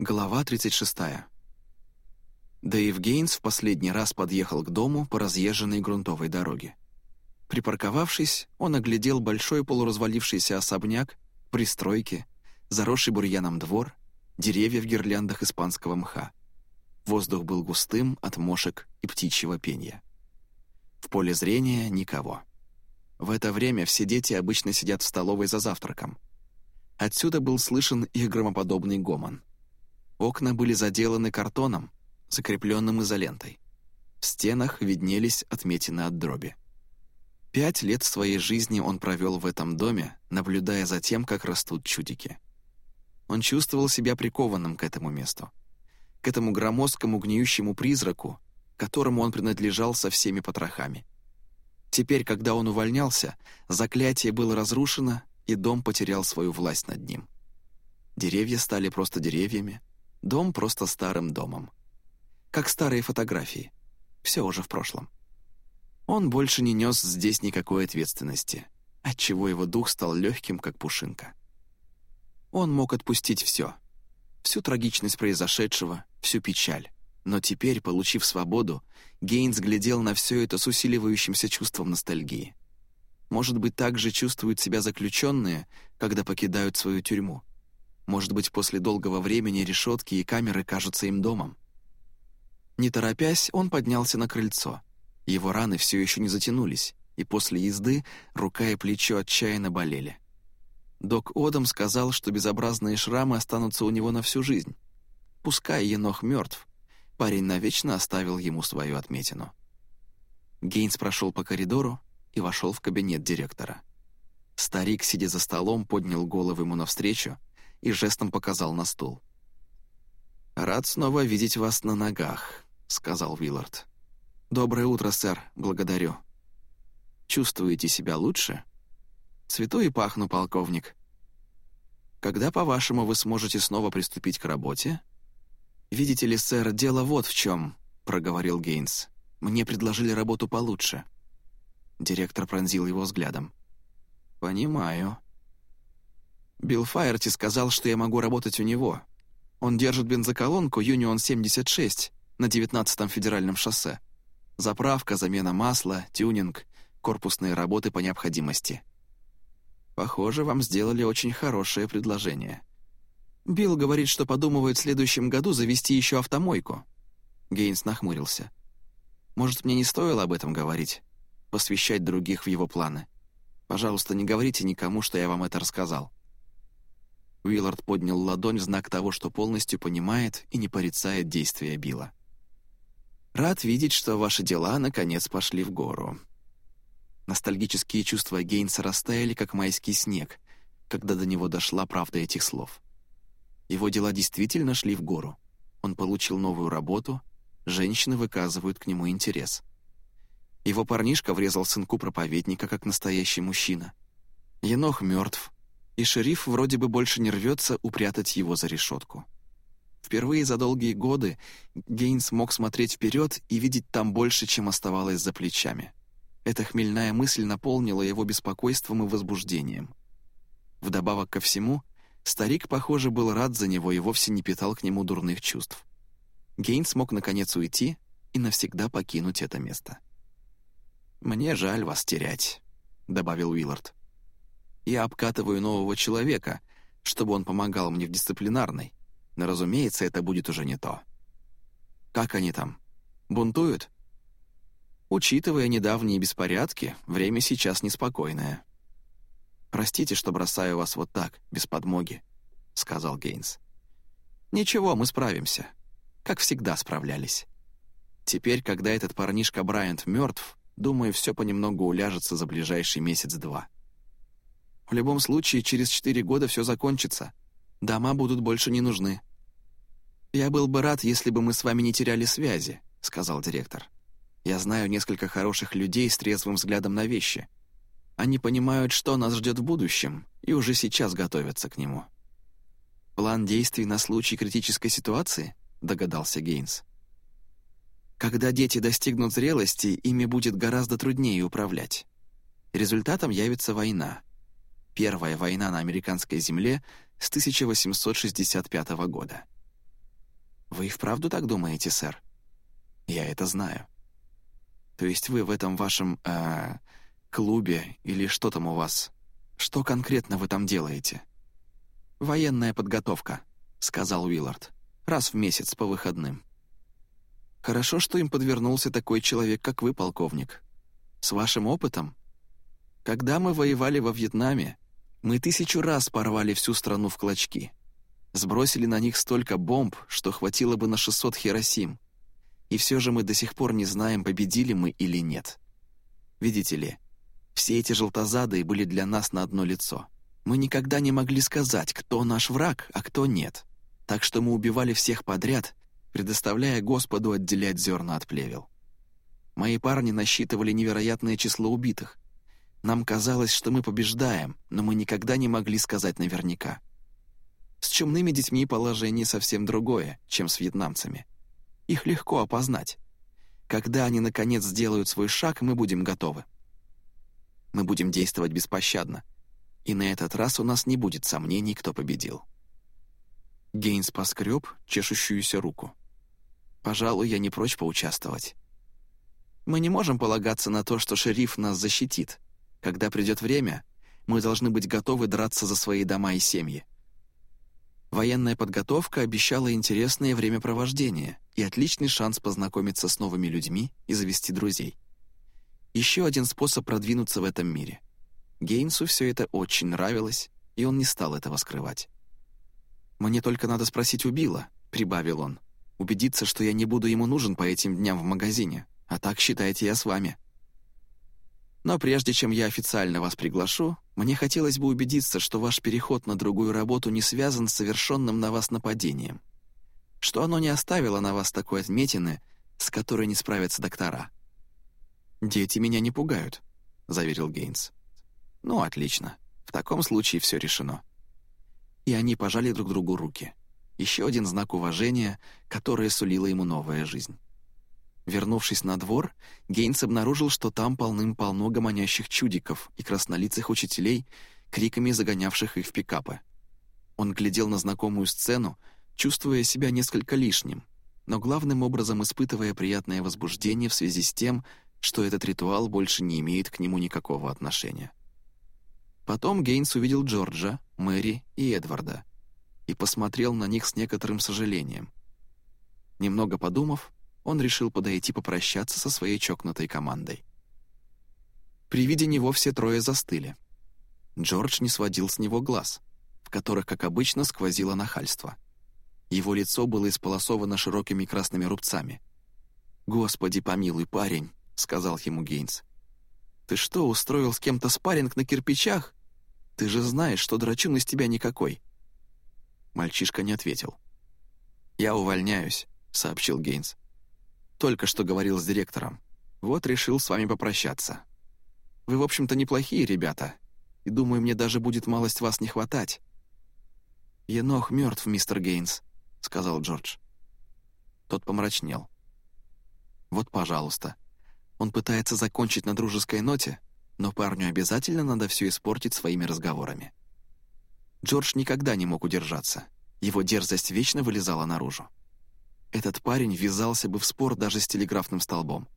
Глава 36. Дэйв Гейнс в последний раз подъехал к дому по разъезженной грунтовой дороге. Припарковавшись, он оглядел большой полуразвалившийся особняк, пристройки, заросший бурьяном двор, деревья в гирляндах испанского мха. Воздух был густым от мошек и птичьего пения. В поле зрения никого. В это время все дети обычно сидят в столовой за завтраком. Отсюда был слышен их громоподобный гомон. Окна были заделаны картоном, закрепленным изолентой. В стенах виднелись отметины от дроби. Пять лет своей жизни он провел в этом доме, наблюдая за тем, как растут чудики. Он чувствовал себя прикованным к этому месту, к этому громоздкому гниющему призраку, которому он принадлежал со всеми потрохами. Теперь, когда он увольнялся, заклятие было разрушено, и дом потерял свою власть над ним. Деревья стали просто деревьями, дом просто старым домом. Как старые фотографии. Все уже в прошлом. Он больше не нес здесь никакой ответственности, отчего его дух стал легким, как пушинка. Он мог отпустить все. Всю трагичность произошедшего, всю печаль. Но теперь, получив свободу, Гейнс глядел на все это с усиливающимся чувством ностальгии. Может быть, так же чувствуют себя заключенные, когда покидают свою тюрьму. Может быть, после долгого времени решетки и камеры кажутся им домом. Не торопясь, он поднялся на крыльцо — его раны все еще не затянулись, и после езды рука и плечо отчаянно болели. Док Одам сказал, что безобразные шрамы останутся у него на всю жизнь. Пускай Енох мертв, парень навечно оставил ему свою отметину. Гейнс прошел по коридору и вошел в кабинет директора. Старик, сидя за столом, поднял голову ему навстречу и жестом показал на стул. «Рад снова видеть вас на ногах», — сказал Виллард. «Доброе утро, сэр. Благодарю». «Чувствуете себя лучше?» «Цвету и пахну, полковник». «Когда, по-вашему, вы сможете снова приступить к работе?» «Видите ли, сэр, дело вот в чем», — проговорил Гейнс. «Мне предложили работу получше». Директор пронзил его взглядом. «Понимаю». Билл Файерти сказал, что я могу работать у него. Он держит бензоколонку Юнион 76 на 19-м федеральном шоссе. Заправка, замена масла, тюнинг, корпусные работы по необходимости. Похоже, вам сделали очень хорошее предложение. Билл говорит, что подумывает в следующем году завести еще автомойку. Гейнс нахмурился. Может, мне не стоило об этом говорить? Посвящать других в его планы? Пожалуйста, не говорите никому, что я вам это рассказал. Уиллард поднял ладонь в знак того, что полностью понимает и не порицает действия Билла. Рад видеть, что ваши дела наконец пошли в гору». Ностальгические чувства Гейнса растаяли, как майский снег, когда до него дошла правда этих слов. Его дела действительно шли в гору. Он получил новую работу, женщины выказывают к нему интерес. Его парнишка врезал сынку проповедника, как настоящий мужчина. Енох мертв, и шериф вроде бы больше не рвется упрятать его за решетку. Впервые за долгие годы Гейнс мог смотреть вперед и видеть там больше, чем оставалось за плечами. Эта хмельная мысль наполнила его беспокойством и возбуждением. Вдобавок ко всему, старик, похоже, был рад за него и вовсе не питал к нему дурных чувств. Гейнс мог наконец уйти и навсегда покинуть это место. «Мне жаль вас терять», — добавил Уиллард. «Я обкатываю нового человека, чтобы он помогал мне в дисциплинарной, но, разумеется, это будет уже не то. Как они там? Бунтуют? Учитывая недавние беспорядки, время сейчас неспокойное. «Простите, что бросаю вас вот так, без подмоги», — сказал Гейнс. «Ничего, мы справимся. Как всегда справлялись. Теперь, когда этот парнишка Брайант мертв, думаю, все понемногу уляжется за ближайший месяц-два. В любом случае, через четыре года все закончится. Дома будут больше не нужны. «Я был бы рад, если бы мы с вами не теряли связи», — сказал директор. «Я знаю несколько хороших людей с трезвым взглядом на вещи. Они понимают, что нас ждет в будущем, и уже сейчас готовятся к нему». «План действий на случай критической ситуации?» — догадался Гейнс. «Когда дети достигнут зрелости, ими будет гораздо труднее управлять. Результатом явится война. Первая война на американской земле с 1865 года. «Вы и вправду так думаете, сэр?» «Я это знаю». «То есть вы в этом вашем... Э, клубе или что там у вас? Что конкретно вы там делаете?» «Военная подготовка», — сказал Уиллард. «Раз в месяц по выходным». «Хорошо, что им подвернулся такой человек, как вы, полковник. С вашим опытом. Когда мы воевали во Вьетнаме, мы тысячу раз порвали всю страну в клочки. Сбросили на них столько бомб, что хватило бы на 600 Хиросим. И все же мы до сих пор не знаем, победили мы или нет. Видите ли, все эти желтозадые были для нас на одно лицо. Мы никогда не могли сказать, кто наш враг, а кто нет. Так что мы убивали всех подряд, предоставляя Господу отделять зерна от плевел. Мои парни насчитывали невероятное число убитых. Нам казалось, что мы побеждаем, но мы никогда не могли сказать наверняка. С чумными детьми положение совсем другое, чем с вьетнамцами. Их легко опознать. Когда они, наконец, сделают свой шаг, мы будем готовы. Мы будем действовать беспощадно. И на этот раз у нас не будет сомнений, кто победил. Гейнс поскреб чешущуюся руку. «Пожалуй, я не прочь поучаствовать. Мы не можем полагаться на то, что шериф нас защитит. Когда придет время, мы должны быть готовы драться за свои дома и семьи. Военная подготовка обещала интересное времяпровождение и отличный шанс познакомиться с новыми людьми и завести друзей. Еще один способ продвинуться в этом мире. Гейнсу все это очень нравилось, и он не стал этого скрывать. «Мне только надо спросить у Билла», — прибавил он, «убедиться, что я не буду ему нужен по этим дням в магазине, а так, считайте, я с вами». Но прежде чем я официально вас приглашу, мне хотелось бы убедиться, что ваш переход на другую работу не связан с совершенным на вас нападением. Что оно не оставило на вас такой отметины, с которой не справятся доктора. «Дети меня не пугают», — заверил Гейнс. «Ну, отлично. В таком случае все решено». И они пожали друг другу руки. Еще один знак уважения, которое сулило ему новая жизнь. Вернувшись на двор, Гейнс обнаружил, что там полным-полно гомонящих чудиков и краснолицых учителей, криками загонявших их в пикапы. Он глядел на знакомую сцену, чувствуя себя несколько лишним, но главным образом испытывая приятное возбуждение в связи с тем, что этот ритуал больше не имеет к нему никакого отношения. Потом Гейнс увидел Джорджа, Мэри и Эдварда и посмотрел на них с некоторым сожалением. Немного подумав, он решил подойти попрощаться со своей чокнутой командой. При виде него все трое застыли. Джордж не сводил с него глаз, в которых, как обычно, сквозило нахальство. Его лицо было исполосовано широкими красными рубцами. «Господи, помилуй, парень!» — сказал ему Гейнс. «Ты что, устроил с кем-то спарринг на кирпичах? Ты же знаешь, что драчун из тебя никакой!» Мальчишка не ответил. «Я увольняюсь», — сообщил Гейнс. Только что говорил с директором. Вот решил с вами попрощаться. Вы, в общем-то, неплохие ребята, и думаю, мне даже будет малость вас не хватать». «Енох мертв, мистер Гейнс», — сказал Джордж. Тот помрачнел. «Вот, пожалуйста. Он пытается закончить на дружеской ноте, но парню обязательно надо все испортить своими разговорами». Джордж никогда не мог удержаться. Его дерзость вечно вылезала наружу этот парень ввязался бы в спор даже с телеграфным столбом.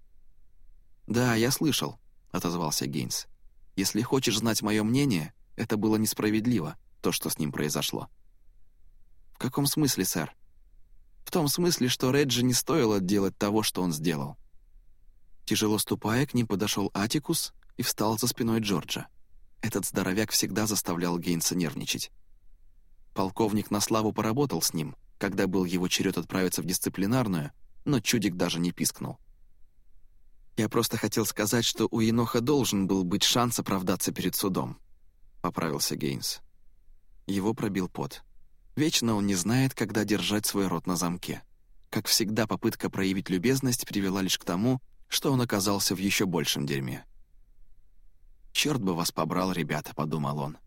«Да, я слышал», — отозвался Гейнс. «Если хочешь знать мое мнение, это было несправедливо, то, что с ним произошло». «В каком смысле, сэр?» «В том смысле, что Реджи не стоило делать того, что он сделал». Тяжело ступая, к ним подошел Атикус и встал за спиной Джорджа. Этот здоровяк всегда заставлял Гейнса нервничать. Полковник на славу поработал с ним, когда был его черед отправиться в дисциплинарную, но чудик даже не пискнул. «Я просто хотел сказать, что у Еноха должен был быть шанс оправдаться перед судом», — поправился Гейнс. Его пробил пот. Вечно он не знает, когда держать свой рот на замке. Как всегда, попытка проявить любезность привела лишь к тому, что он оказался в еще большем дерьме. «Черт бы вас побрал, ребята», — подумал он.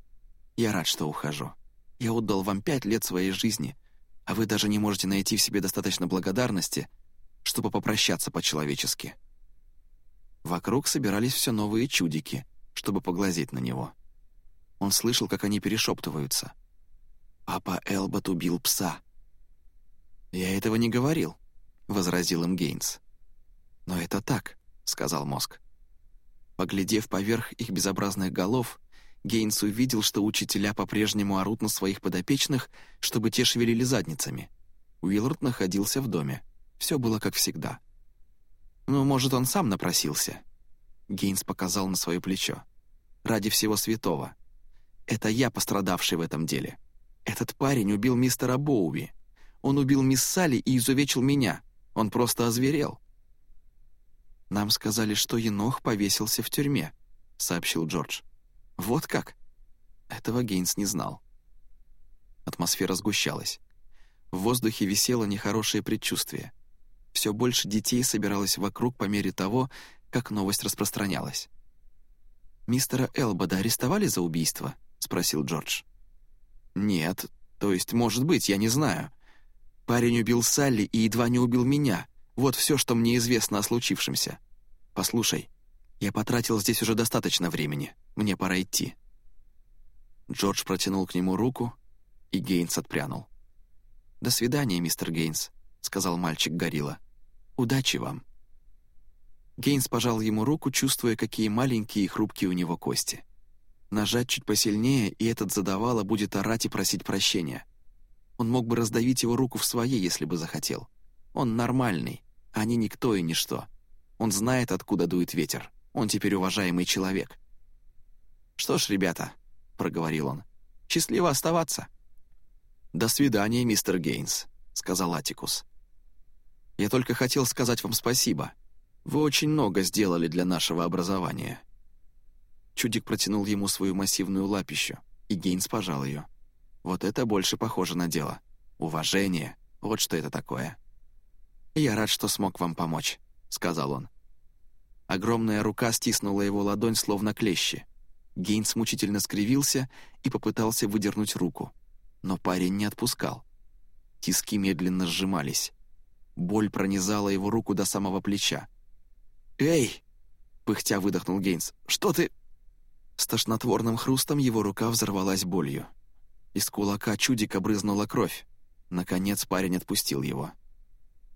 «Я рад, что ухожу. Я отдал вам пять лет своей жизни, а вы даже не можете найти в себе достаточно благодарности, чтобы попрощаться по-человечески. Вокруг собирались все новые чудики, чтобы поглазеть на него. Он слышал, как они перешептываются. «Папа Элбот убил пса». «Я этого не говорил», — возразил им Гейнс. «Но это так», — сказал мозг. Поглядев поверх их безобразных голов, Гейнс увидел, что учителя по-прежнему орут на своих подопечных, чтобы те шевелили задницами. Уиллард находился в доме. Все было как всегда. «Ну, может, он сам напросился?» Гейнс показал на свое плечо. «Ради всего святого. Это я пострадавший в этом деле. Этот парень убил мистера Боуи. Он убил мисс Салли и изувечил меня. Он просто озверел». «Нам сказали, что Енох повесился в тюрьме», — сообщил Джордж. «Вот как?» Этого Гейнс не знал. Атмосфера сгущалась. В воздухе висело нехорошее предчувствие. Все больше детей собиралось вокруг по мере того, как новость распространялась. «Мистера Элбода арестовали за убийство?» — спросил Джордж. «Нет, то есть, может быть, я не знаю. Парень убил Салли и едва не убил меня. Вот все, что мне известно о случившемся. Послушай, я потратил здесь уже достаточно времени. Мне пора идти». Джордж протянул к нему руку, и Гейнс отпрянул. «До свидания, мистер Гейнс», — сказал мальчик-горилла. «Удачи вам». Гейнс пожал ему руку, чувствуя, какие маленькие и хрупкие у него кости. Нажать чуть посильнее, и этот задавало будет орать и просить прощения. Он мог бы раздавить его руку в своей, если бы захотел. Он нормальный, а не никто и ничто. Он знает, откуда дует ветер. Он теперь уважаемый человек. «Что ж, ребята», — проговорил он, — «счастливо оставаться». «До свидания, мистер Гейнс», — сказал Атикус. «Я только хотел сказать вам спасибо. Вы очень много сделали для нашего образования». Чудик протянул ему свою массивную лапищу, и Гейнс пожал ее. Вот это больше похоже на дело. Уважение. Вот что это такое. «Я рад, что смог вам помочь», — сказал он. Огромная рука стиснула его ладонь, словно клещи. Гейнс мучительно скривился и попытался выдернуть руку. Но парень не отпускал. Тиски медленно сжимались. Боль пронизала его руку до самого плеча. «Эй!» — пыхтя выдохнул Гейнс. «Что ты...» С тошнотворным хрустом его рука взорвалась болью. Из кулака чудика брызнула кровь. Наконец парень отпустил его.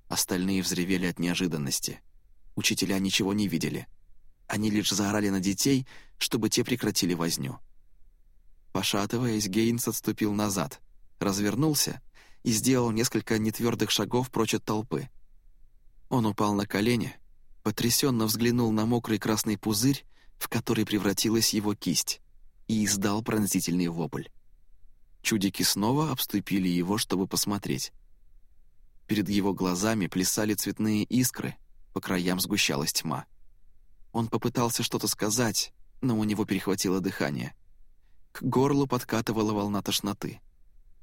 Остальные взревели от неожиданности. Учителя ничего не видели. Они лишь заорали на детей, чтобы те прекратили возню. Пошатываясь, Гейнс отступил назад, развернулся и сделал несколько нетвердых шагов прочь от толпы. Он упал на колени, потрясенно взглянул на мокрый красный пузырь, в который превратилась его кисть, и издал пронзительный вопль. Чудики снова обступили его, чтобы посмотреть. Перед его глазами плясали цветные искры — по краям сгущалась тьма. Он попытался что-то сказать, но у него перехватило дыхание. К горлу подкатывала волна тошноты.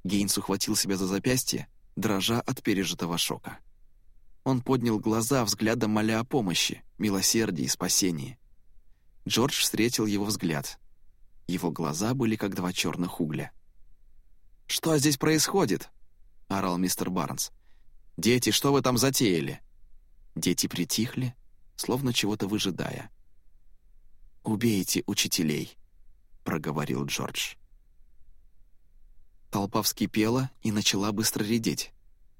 Гейнс ухватил себя за запястье, дрожа от пережитого шока. Он поднял глаза, взглядом моля о помощи, милосердии, спасении. Джордж встретил его взгляд. Его глаза были как два черных угля. «Что здесь происходит?» — орал мистер Барнс. «Дети, что вы там затеяли?» Дети притихли, словно чего-то выжидая. «Убейте учителей», — проговорил Джордж. Толпа вскипела и начала быстро редеть.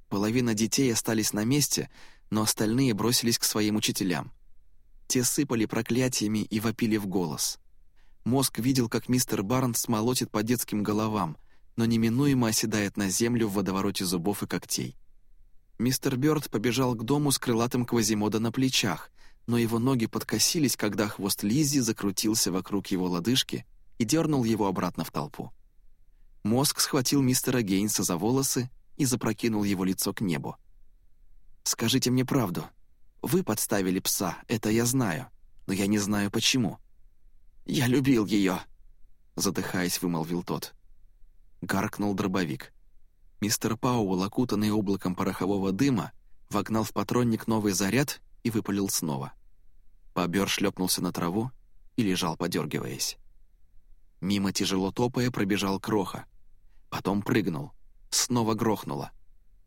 Половина детей остались на месте, но остальные бросились к своим учителям. Те сыпали проклятиями и вопили в голос. Мозг видел, как мистер Барнс молотит по детским головам, но неминуемо оседает на землю в водовороте зубов и когтей. Мистер Бёрд побежал к дому с крылатым Квазимода на плечах, но его ноги подкосились, когда хвост Лиззи закрутился вокруг его лодыжки и дернул его обратно в толпу. Мозг схватил мистера Гейнса за волосы и запрокинул его лицо к небу. «Скажите мне правду. Вы подставили пса, это я знаю, но я не знаю почему». «Я любил ее», — задыхаясь, вымолвил тот. Гаркнул дробовик. Мистер Пауэлл, окутанный облаком порохового дыма, вогнал в патронник новый заряд и выпалил снова. Побер шлепнулся на траву и лежал, подергиваясь. Мимо тяжело топая пробежал кроха. Потом прыгнул. Снова грохнуло.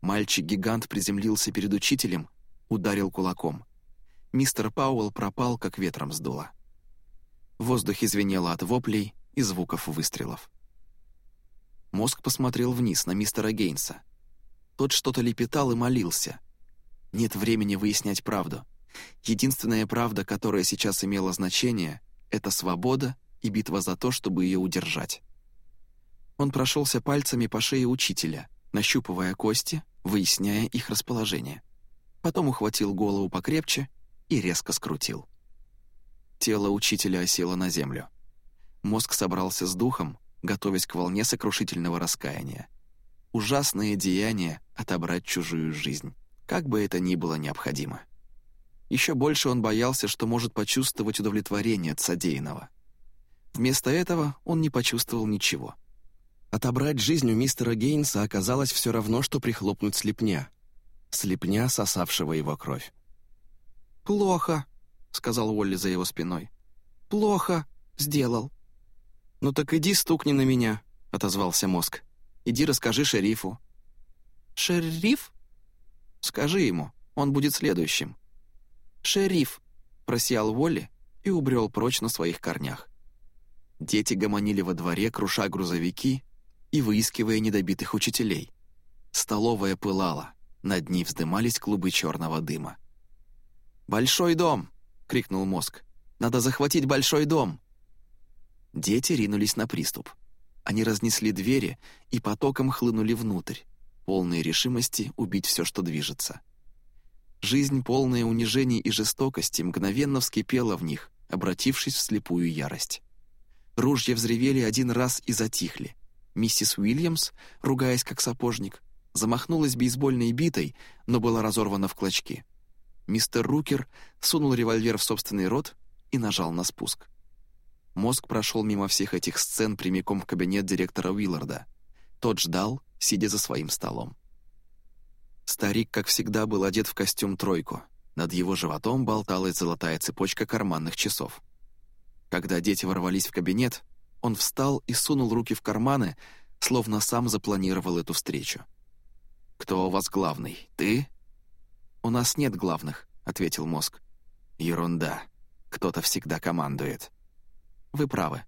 Мальчик-гигант приземлился перед учителем, ударил кулаком. Мистер Пауэлл пропал, как ветром сдуло. В воздухе звенело от воплей и звуков выстрелов. Мозг посмотрел вниз на мистера Гейнса. Тот что-то лепетал и молился. Нет времени выяснять правду. Единственная правда, которая сейчас имела значение, это свобода и битва за то, чтобы ее удержать. Он прошелся пальцами по шее учителя, нащупывая кости, выясняя их расположение. Потом ухватил голову покрепче и резко скрутил. Тело учителя осело на землю. Мозг собрался с духом, готовясь к волне сокрушительного раскаяния. Ужасное деяние — отобрать чужую жизнь, как бы это ни было необходимо. Еще больше он боялся, что может почувствовать удовлетворение от содеянного. Вместо этого он не почувствовал ничего. Отобрать жизнь у мистера Гейнса оказалось все равно, что прихлопнуть слепня. Слепня, сосавшего его кровь. «Плохо», — сказал Уолли за его спиной. «Плохо сделал». «Ну так иди стукни на меня», — отозвался мозг. «Иди расскажи шерифу». «Шериф?» «Скажи ему, он будет следующим». «Шериф», — просиял Уолли и убрел прочь на своих корнях. Дети гомонили во дворе, круша грузовики и выискивая недобитых учителей. Столовая пылала, над ней вздымались клубы черного дыма. «Большой дом!» — крикнул мозг. «Надо захватить большой дом!» Дети ринулись на приступ. Они разнесли двери и потоком хлынули внутрь, полные решимости убить все, что движется. Жизнь, полная унижений и жестокости, мгновенно вскипела в них, обратившись в слепую ярость. Ружья взревели один раз и затихли. Миссис Уильямс, ругаясь как сапожник, замахнулась бейсбольной битой, но была разорвана в клочки. Мистер Рукер сунул револьвер в собственный рот и нажал на спуск. Мозг прошел мимо всех этих сцен прямиком в кабинет директора Уилларда. Тот ждал, сидя за своим столом. Старик, как всегда, был одет в костюм-тройку. Над его животом болталась золотая цепочка карманных часов. Когда дети ворвались в кабинет, он встал и сунул руки в карманы, словно сам запланировал эту встречу. «Кто у вас главный? Ты?» «У нас нет главных», — ответил мозг. «Ерунда. Кто-то всегда командует». «Вы правы.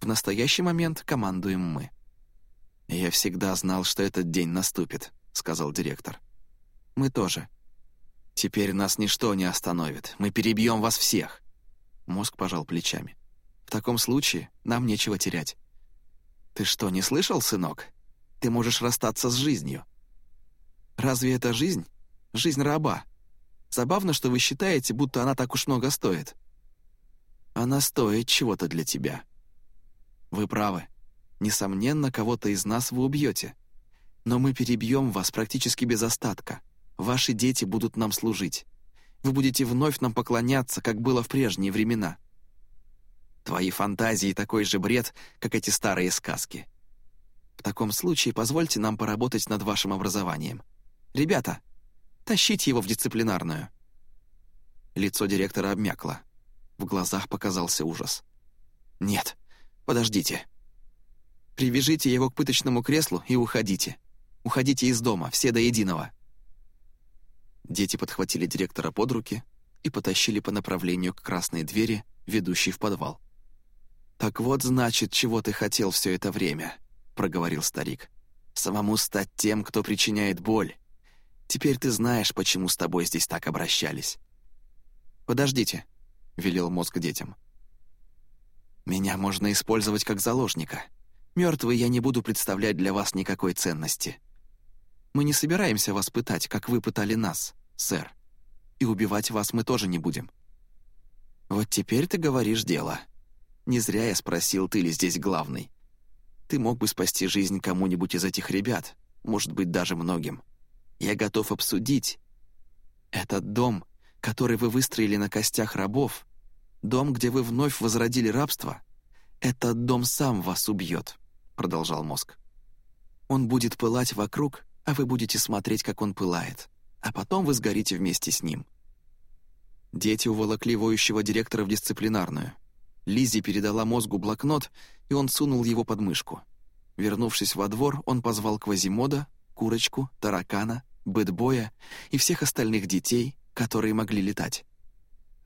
В настоящий момент командуем мы». «Я всегда знал, что этот день наступит», — сказал директор. «Мы тоже». «Теперь нас ничто не остановит. Мы перебьем вас всех». Мозг пожал плечами. «В таком случае нам нечего терять». «Ты что, не слышал, сынок? Ты можешь расстаться с жизнью». «Разве это жизнь?» Жизнь раба. Забавно, что вы считаете, будто она так уж много стоит. Она стоит чего-то для тебя. Вы правы. Несомненно, кого-то из нас вы убьете. Но мы перебьем вас практически без остатка. Ваши дети будут нам служить. Вы будете вновь нам поклоняться, как было в прежние времена. Твои фантазии такой же бред, как эти старые сказки. В таком случае позвольте нам поработать над вашим образованием. Ребята, Тащить его в дисциплинарную». Лицо директора обмякло. В глазах показался ужас. «Нет, подождите. Привяжите его к пыточному креслу и уходите. Уходите из дома, все до единого». Дети подхватили директора под руки и потащили по направлению к красной двери, ведущей в подвал. «Так вот, значит, чего ты хотел все это время», — проговорил старик. «Самому стать тем, кто причиняет боль. Теперь ты знаешь, почему с тобой здесь так обращались». «Подождите», — велел мозг детям. «Меня можно использовать как заложника. Мертвый я не буду представлять для вас никакой ценности. Мы не собираемся вас пытать, как вы пытали нас, сэр. И убивать вас мы тоже не будем». «Вот теперь ты говоришь дело. Не зря я спросил, ты ли здесь главный. Ты мог бы спасти жизнь кому-нибудь из этих ребят, может быть, даже многим. Я готов обсудить. Этот дом, который вы выстроили на костях рабов, дом, где вы вновь возродили рабство, этот дом сам вас убьет», — продолжал мозг. «Он будет пылать вокруг, а вы будете смотреть, как он пылает, а потом вы сгорите вместе с ним». Дети уволокли воющего директора в дисциплинарную. Лиззи передала мозгу блокнот, и он сунул его под мышку. Вернувшись во двор, он позвал Квазимода, курочку, таракана, бэтбоя и всех остальных детей, которые могли летать.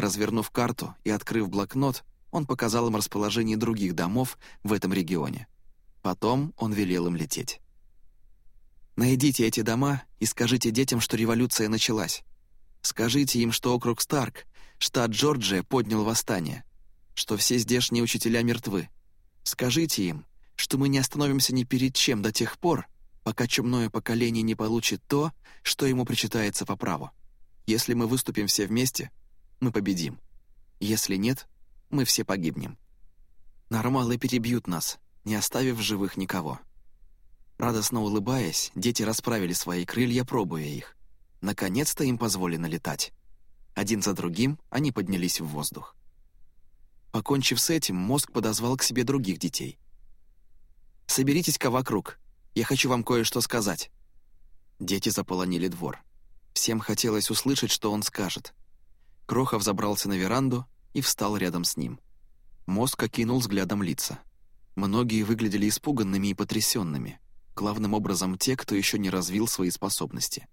Развернув карту и открыв блокнот, он показал им расположение других домов в этом регионе. Потом он велел им лететь. Найдите эти дома и скажите детям, что революция началась. Скажите им, что округ Старк, штат Джорджия, поднял восстание, что все здешние учителя мертвы. Скажите им, что мы не остановимся ни перед чем до тех пор, пока чумное поколение не получит то, что ему причитается по праву. Если мы выступим все вместе, мы победим. Если нет, мы все погибнем. Нормалы перебьют нас, не оставив в живых никого. Радостно улыбаясь, дети расправили свои крылья, пробуя их. Наконец-то им позволено летать. Один за другим они поднялись в воздух. Покончив с этим, мозг подозвал к себе других детей. «Соберитесь-ка вокруг. Я хочу вам кое-что сказать». Дети заполонили двор. Всем хотелось услышать, что он скажет. Крохов забрался на веранду и встал рядом с ним. Мозг окинул взглядом лица. Многие выглядели испуганными и потрясенными, главным образом те, кто еще не развил свои способности.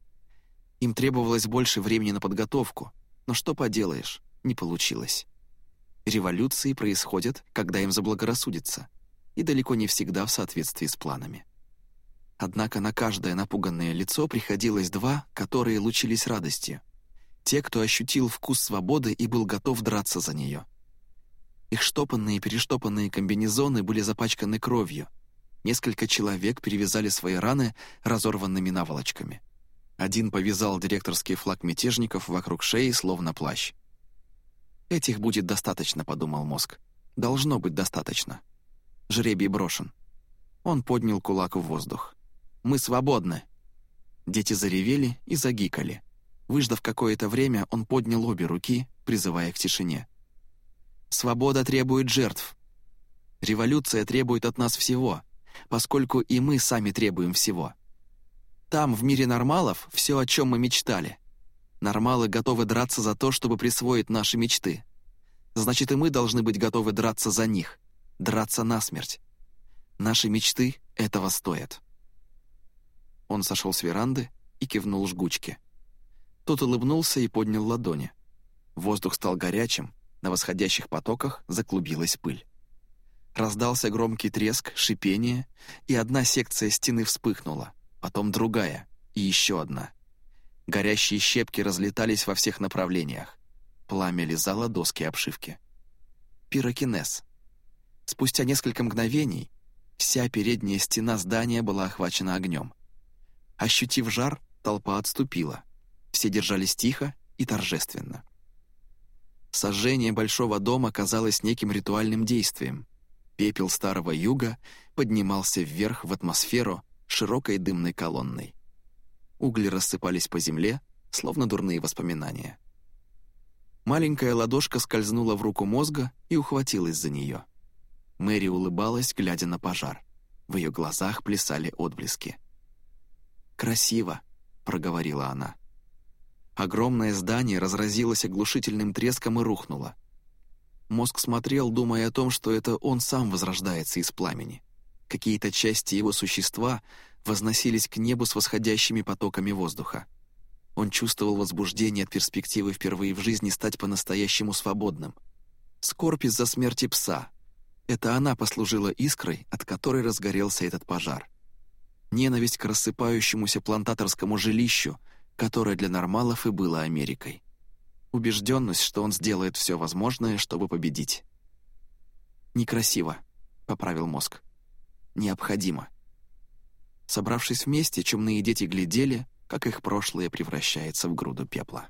Им требовалось больше времени на подготовку, но что поделаешь, не получилось. Революции происходят, когда им заблагорассудится, и далеко не всегда в соответствии с планами. Однако на каждое напуганное лицо приходилось два, которые лучились радостью. Те, кто ощутил вкус свободы и был готов драться за нее. Их штопанные и перештопанные комбинезоны были запачканы кровью. Несколько человек перевязали свои раны разорванными наволочками. Один повязал директорский флаг мятежников вокруг шеи, словно плащ. «Этих будет достаточно», — подумал мозг. «Должно быть достаточно». Жребий брошен. Он поднял кулак в воздух. «Мы свободны!» Дети заревели и загикали. Выждав какое-то время, он поднял обе руки, призывая к тишине. «Свобода требует жертв. Революция требует от нас всего, поскольку и мы сами требуем всего. Там, в мире нормалов, все, о чем мы мечтали. Нормалы готовы драться за то, чтобы присвоить наши мечты. Значит, и мы должны быть готовы драться за них, драться насмерть. Наши мечты этого стоят». Он сошел с веранды и кивнул жгучке. Тот улыбнулся и поднял ладони. Воздух стал горячим, на восходящих потоках заклубилась пыль. Раздался громкий треск, шипение, и одна секция стены вспыхнула, потом другая и еще одна. Горящие щепки разлетались во всех направлениях. Пламя лизало доски обшивки. Пирокинез. Спустя несколько мгновений вся передняя стена здания была охвачена огнем. Ощутив жар, толпа отступила. Все держались тихо и торжественно. Сожжение большого дома казалось неким ритуальным действием. Пепел старого юга поднимался вверх в атмосферу широкой дымной колонной. Угли рассыпались по земле, словно дурные воспоминания. Маленькая ладошка скользнула в руку мозга и ухватилась за нее. Мэри улыбалась, глядя на пожар. В ее глазах плясали отблески. «Красиво», — проговорила она. Огромное здание разразилось оглушительным треском и рухнуло. Мозг смотрел, думая о том, что это он сам возрождается из пламени. Какие-то части его существа возносились к небу с восходящими потоками воздуха. Он чувствовал возбуждение от перспективы впервые в жизни стать по-настоящему свободным. Скорбь из-за смерти пса. Это она послужила искрой, от которой разгорелся этот пожар ненависть к рассыпающемуся плантаторскому жилищу, которое для нормалов и было Америкой. Убежденность, что он сделает все возможное, чтобы победить. «Некрасиво», — поправил мозг. «Необходимо». Собравшись вместе, чумные дети глядели, как их прошлое превращается в груду пепла.